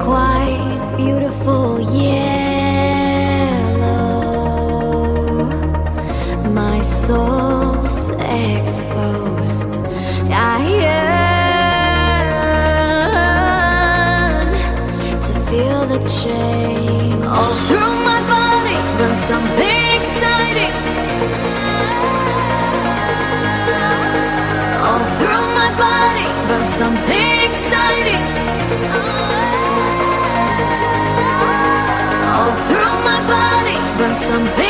quite beautiful yellow. My soul's exposed. I yearn to feel the change. all through my body. Run something exciting. something